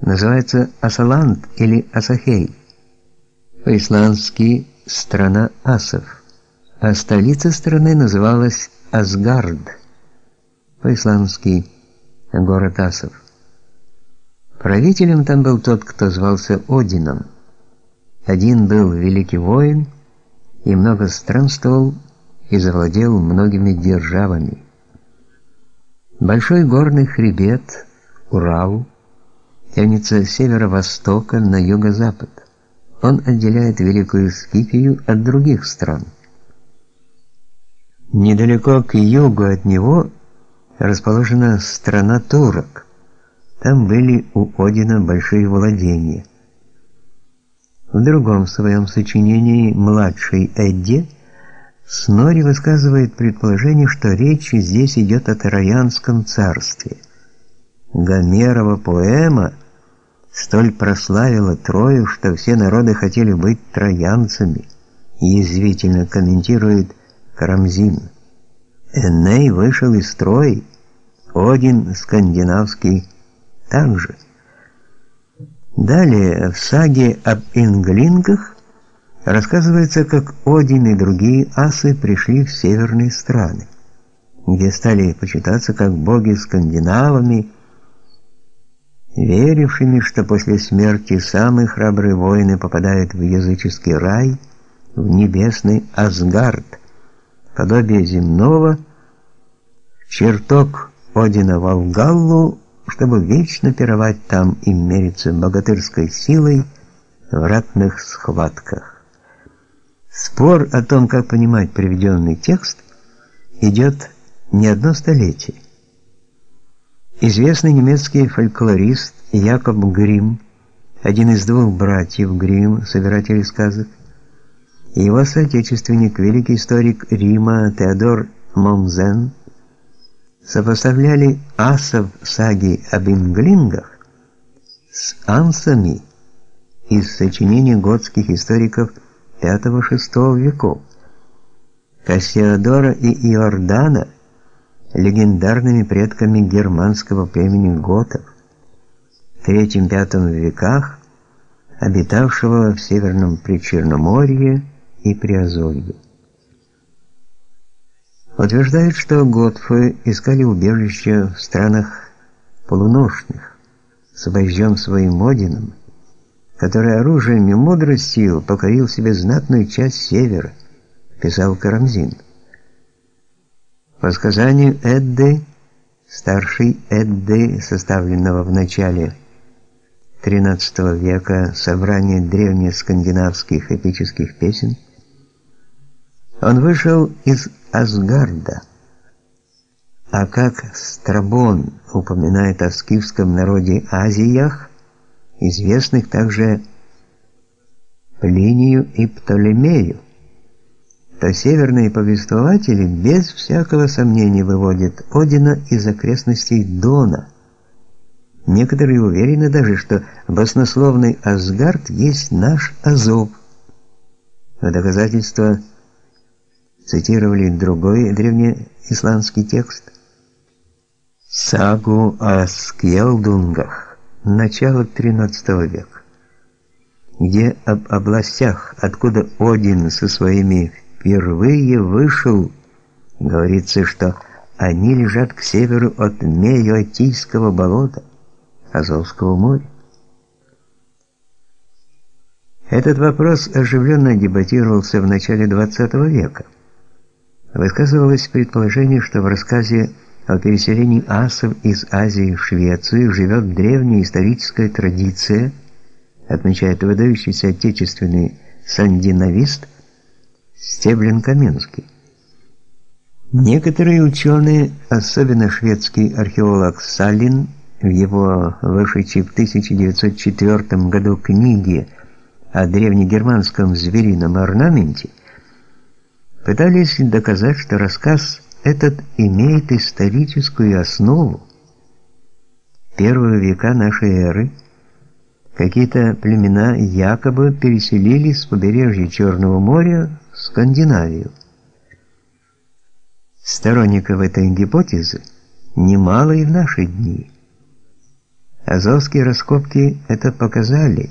называется Асаланд или Асахей. По-исландски страна асов, а столица страны называлась Асгард. По-исландски город асов. Правителем там был тот, кто звался Одином. Один был великий воин и много странствовал и завладел многими державами. Большой горный хребет Урал тянется с северо-востока на юго-запад. Он отделяет Великую Скифию от других стран. Недалеко к югу от него расположена страна турок. Там были у Одина большие владения. В другом своем сочинении «Младший Эдди» Снори высказывает предположение, что речь здесь идет о Троянском царстве. Гомерова поэма столь прославила Трою, что все народы хотели быть троянцами, язвительно комментирует Карамзин. Эней вышел из строя, Один скандинавский также. Далее в саге об инглингах Рассказывается, как Один и другие асы пришли в северные страны, где стали почитаться как боги скандинавами, верившими, что после смерти самые храбрые воины попадают в языческий рай, в небесный Асгард, подобие земного, чертог Одина Волгаллу, чтобы вечно пировать там и мериться богатырской силой в ратных схватках. Спор о том, как понимать приведенный текст, идет не одно столетие. Известный немецкий фольклорист Якоб Грим, один из двух братьев Грим, собирателей сказок, и его соотечественник, великий историк Рима Теодор Момзен, сопоставляли асов саги об инглингах с ансами из сочинений готских историков V-VI веков. Кассиодора и Иордана легендарными предками германского племени готов, в III-V веках обитавшего в Северном Причерноморье и Приазовье. Утверждают, что готфы искали убежище в странах полуношных, с обожжен своим Одином, который оружием и мудростью покорил себе знатную часть севера, писал Карамзин. По сказанию Эдды, старшей Эдды, составленного в начале XIII века собрания древнескандинавских эпических песен, он вышел из Асгарда. А как Страбон упоминает о скифском народе Азиях, известных также Плинию и Птолемею, то северные повествователи без всякого сомнения выводят Одина из окрестностей Дона. Некоторые уверены даже, что баснословный Асгард есть наш Азов. В доказательство цитировали другой древнеисландский текст сагу о Скьелдунгах начала XIII века, где об областях, откуда Один со своими впервые вышел, говорится, что они лежат к северу от Меотийского болота, Азовского моря. Этот вопрос оживленно дебатировался в начале XX века. Высказывалось предположение, что в рассказе о переселении асов из Азии в Швецию живет древняя историческая традиция, отмечает выдающийся отечественный сандиновист Стеблин Каменский. Некоторые ученые, особенно шведский археолог Салин, в его вышедшей в 1904 году книге о древнегерманском зверином орнаменте, пытались доказать, что рассказ этот имеет историческую основу. Первые века нашей эры какие-то племена якобы переселились с побережья Черного моря в Скандинавию. Сторонников этой гипотезы немало и в наши дни. Азовские раскопки это показали.